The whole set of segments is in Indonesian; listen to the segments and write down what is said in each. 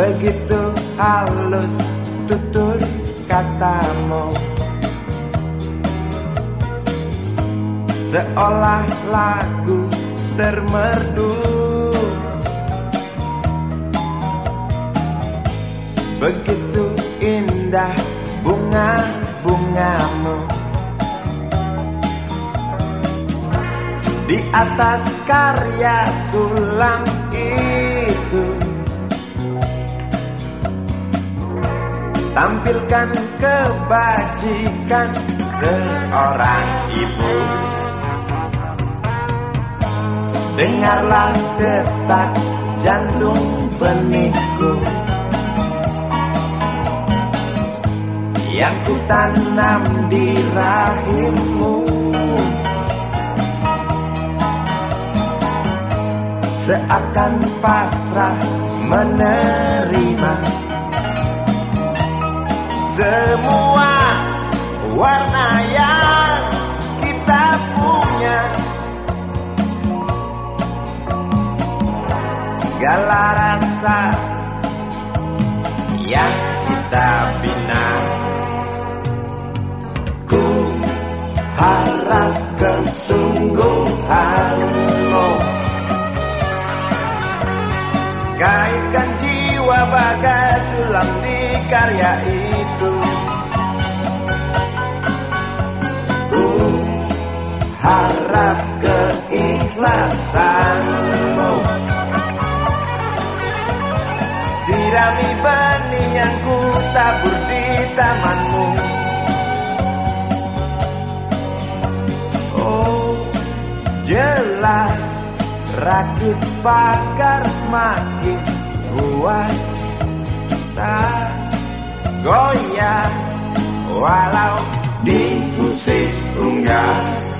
Begitu halus tutur katamu. Seolah lagu termerdu. Begitu indah bunga-bungamu. Di atas karya sulang itu Tampilkan kebajikan seorang ibu. Dengarlah detak jantung benihku Yang ku tanam di rahimmu. Seakan pasrah menerima Semua warna yang kita punya. Segala rasa yang kita bina. Ku harap kesungguhanmu Kaitkan jiwa bagai sulam di karya itu. Ku harap keikhlasanmu. Sirami benih yang ku tabur di tamanmu. Oh jelas rakit pagar semakin kuat Tak goyah walau diusik unggas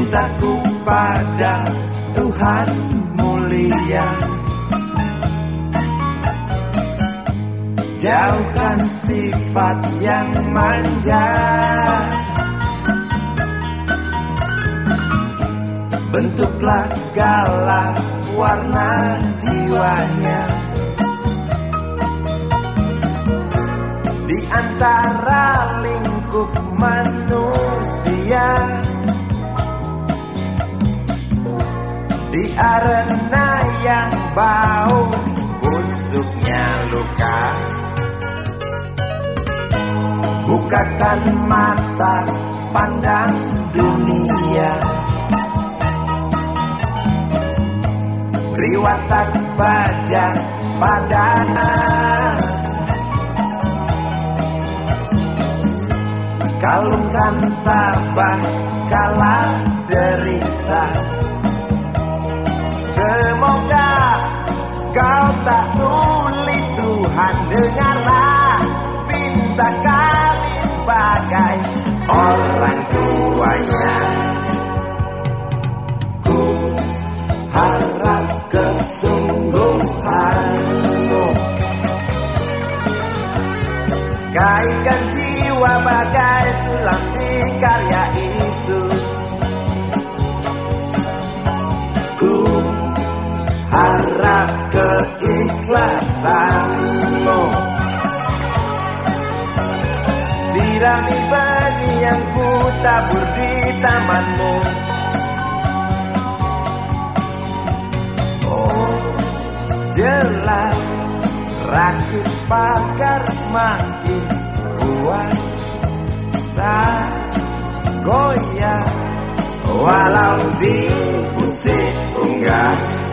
Pintaku pada Tuhan mulia. Jauhkan sifat yang manja. Bentuklah segala warna jiwanya. Di antara lingkup manusia arena yang bau busuknya luka. Bukakan mata pandang dunia. Beri watak bajak padana Kalungkan tabah kala derita Semoga kau tak tuli Tuhan dengarlah. Pinta kami sebagai orang tuanya. Ku harap keikhlasanmu demi benih yang ku tabur di tamanmu. Oh jelas rakit pagar semakin kuat. Tak goyah walau di musik unggas